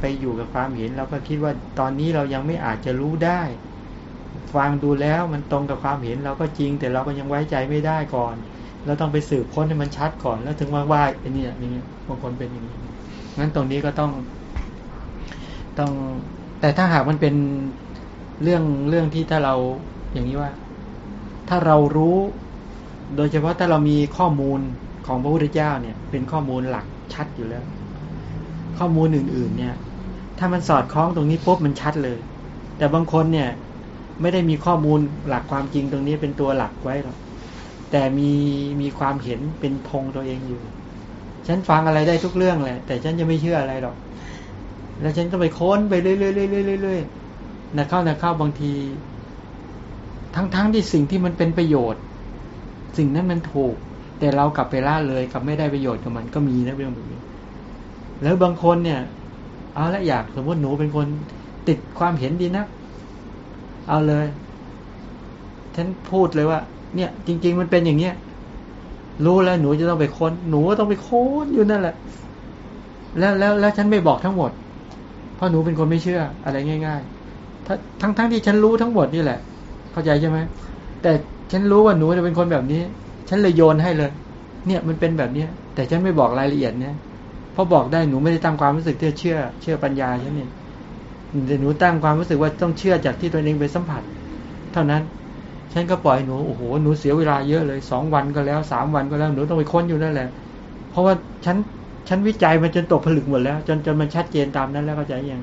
ไปอยู่กับความเห็น เราก็คิดว่าตอนนี้เรายังไม่อาจจะรู้ได้ ฟังดูแล้วมันตรงกับความเห็นเราก็จริง แต่เราก็ยังไว้ใจไม่ได้ก่อนเราต้องไปสืบค้นให้มันชัดก่อน แล้วถึงว่าว่าไอ้นี่อย่างนี้บางคนเป็นอย่างนี้งั้นตรงนี้ก็ต้อง ต้อง แต่ถ้าหากมันเป็นเรื่องเรื่องที่ถ้าเราอย่างนี้ว่า ถ้าเรารู้ โดยเฉพาะถ้าเรามีข้อมูลของพระพุทธเจ้าเนี่ย เป็นข้อมูลหลักชัดอยู่แล้ว ข้อมูลอื่น ๆ เนี่ย ถ้ามันสอดคล้องตรงนี้ปุ๊บมันชัดเลย แต่บางคนเนี่ยไม่ได้มีข้อมูลหลักความจริงตรงนี้เป็นตัวหลักไว้หรอกแต่มีมีความเห็นเป็นธงตัวเองอยู่ ฉันฟังอะไรได้ทุกเรื่องแหละ แต่ฉันจะไม่เชื่ออะไรหรอก แล้วฉันก็ไปค้นไปเรื่อยๆเรื่อยๆนะเข้านะเข้าบางที ทั้งๆทที่สิ่งที่มันเป็นประโยชน์ สิ่งนั้นมันถูก แต่เรากลับไปล่าเลยกับไม่ได้ประโยชน์กับมันก็มีนะเรื่องแบบนี้ แล้วบางคนเนี่ย เอาละอยากสมมติหนูเป็นคนติดความเห็นดีนะเอาเลยฉันพูดเลยว่า เนี่ย จริง ๆ มันเป็นอย่างเนี้ยรู้แล้วหนูจะต้องไปค้น หนูก็ต้องไปค้นอยู่นั่นแหละ แล้วแล้วแล้วฉันไม่บอกทั้งหมด เพราะหนูเป็นคนไม่เชื่อ อะไรง่ายๆ ทั้งทั้งที่ฉันรู้ทั้งหมดนี่แหละ เข้าใจใช่ไหมแต่ฉันรู้ว่าหนูจะเป็นคนแบบนี้ ฉันเลยโยนให้เลย เนี่ยมันเป็นแบบเนี้ยแต่ฉันไม่บอกรายละเอียดเนี่ย พราะบอกได้หนูไม่ได้ตั้งความรู้สึกที่เชื่อ เชื่อปัญญาฉันเนี่ยแต่หนูตั้งความรู้สึกว่าต้องเชื่อจากที่ตัวเองไปสัมผัส เท่านั้น ฉันก็ปล่อยหนูโอ้โหหนูเสียเวลาเยอะเลยสองวันก็แล้วสามวันก็แล้วหนูต้องไปค้นอยู่นั่นแหละ เพราะว่าฉันฉันวิจัยมันจนตกผลึกหมดแล้ว จนจนมันชัดเจนตามนั้นแล้วเข้าใจยัง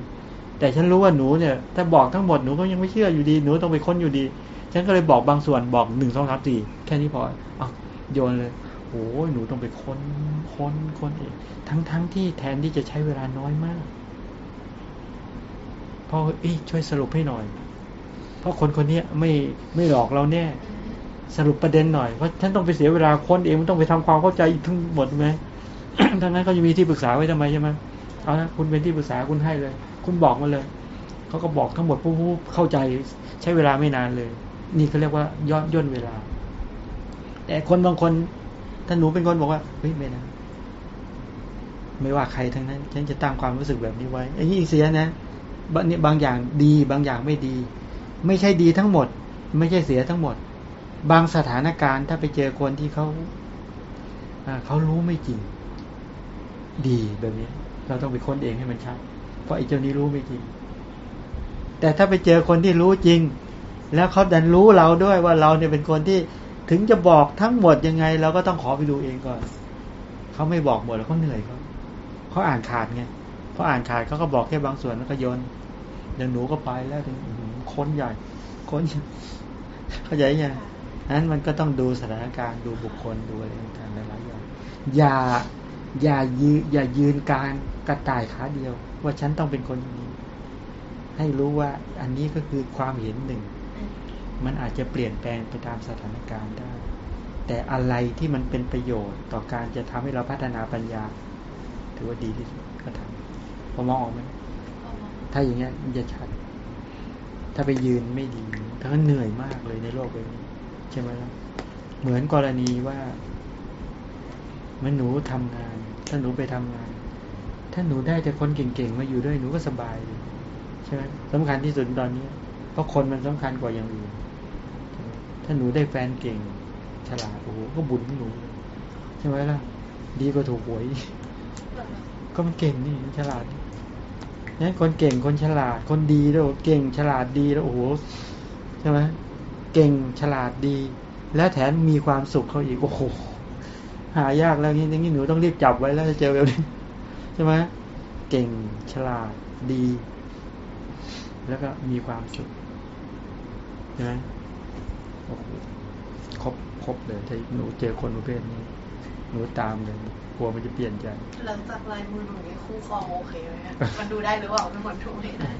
แต่ฉันรู้ว่าหนูเนี่ยถ้าบอกทั้งหมดหนูก็ยังไม่เชื่ออยู่ดีหนูต้องไปค้นอยู่ดี ฉันก็เลยบอกบางส่วนบอกหนึ่งสองสามสี่แค่นี้พอเอาโยนเลย โอ้หนูต้องไปค้นค้นค้นเองทั้งทั้งที่แทนที่จะใช้เวลาน้อยมากพอเอ้ช่วยสรุปให้หน่อย เพราะคนคนนี้ไม่ไม่หลอกเราแน่ สรุปประเด็นหน่อยเพราะฉันต้องไปเสียเวลาค้นเองมันต้องไปทำความเข้าใจทั้งหมดไหมทั้งนั้นเขาจะมีที่ปรึกษาไว้ทำไมใช่ไหมเอานะคุณเป็นที่ปรึกษาคุณให้เลย คุณบอกมาเลยเขาก็บอกทั้งหมดผู้ผู้เข้าใจใช้เวลาไม่นานเลย นี่เขาเรียกว่าย่นย่นเวลา แต่คนบางคน ถ้าหนูเป็นคนบอกว่าเฮ้ยไม่นะไม่ว่าใครทั้งนั้น ฉันจะตั้งความรู้สึกแบบนี้ไว้ไอ้นี่เสียนะบางบางอย่างดีบางอย่างไม่ดี ไม่ใช่ดีทั้งหมด ไม่ใช่เสียทั้งหมด บางสถานการณ์ถ้าไปเจอคนที่เขาเขารู้ไม่จริง ดีแบบนี้ เราต้องไปค้นเองให้มันชัด เพราะไอ้เจ้านี้รู้ไม่จริง แต่ถ้าไปเจอคนที่รู้จริง แล้วเขาดันรู้เราด้วยว่าเราเนี่ยเป็นคนที่ ถึงจะบอกทั้งหมดยังไง เราก็ต้องขอไปดูเองก่อน เขาไม่บอกหมดแล้วเขาเหนื่อยเขาเขาอ่านขาดไงเขาอ่านขาดเขาก็บอกแค่บางส่วนแล้วก็โยนอย่างหนูก็ไปแล้วถึงค้นใหญ่ค้นเข้าใจยังนั้นมันก็ต้องดูสถานการณ์ดูบุคคลดูอะไรต่างๆหลายอย่างอย่าอย่ายืนอย่ายืนการกระต่ายขาเดียว ว่าฉันต้องเป็นคนนี้ ให้รู้ว่าอันนี้ก็คือความเห็นหนึ่ง มันอาจจะเปลี่ยนแปลงไปตามสถานการณ์ได้ แต่อะไรที่มันเป็นประโยชน์ต่อการจะทำให้เราพัฒนาปัญญา ถือว่าดีที่สุดก็ทำพอมองออกไหมถ้าอย่างเงี้ยมันจะชัด ถ้าไปยืนไม่ดีทั้งเหนื่อยมากเลยในโลกใบนี้ใช่ไหมล่ะเหมือนกรณีว่าเมื่อหนูทำงาน ถ้าหนูไปทำงาน ถ้าหนูได้แต่คนเก่งๆมาอยู่ด้วยหนูก็สบายใช่ไหมสำคัญที่สุดตอนนี้เพราะคนมันสำคัญกว่าอย่างอื่น ถ้าหนูได้แฟนเก่ง ฉลาดโอ้โหก็บุญของหนูใช่ไหมล่ะ ดีกว่าถูกหวย ก็มันเก่งนี่ฉลาดนี่คนเก่งคนฉลาด คนดีแล้วเก่งฉลาดดีแล้วโอ้โหใช่ไหมเก่งฉลาดดี และแถมมีความสุขเขาอีกโอ้โหหายากแล้วนี่นี่หนูต้องรีบจับไว้แล้วจะเจอแบบนี้ใช่ไหมเก่งฉลาดดี แล้วก็มีความสุขใช่ไหม ครบครบเลยถ้าหนูเจอคนประเภทนี้ หนูตามเลยกลัวมันจะเปลี่ยนใจ หลังจากลายมือหนูนี้คู่ครองโอเคไหมมันดูได้หรือเปล่าเป็นคนทุกไม่ได้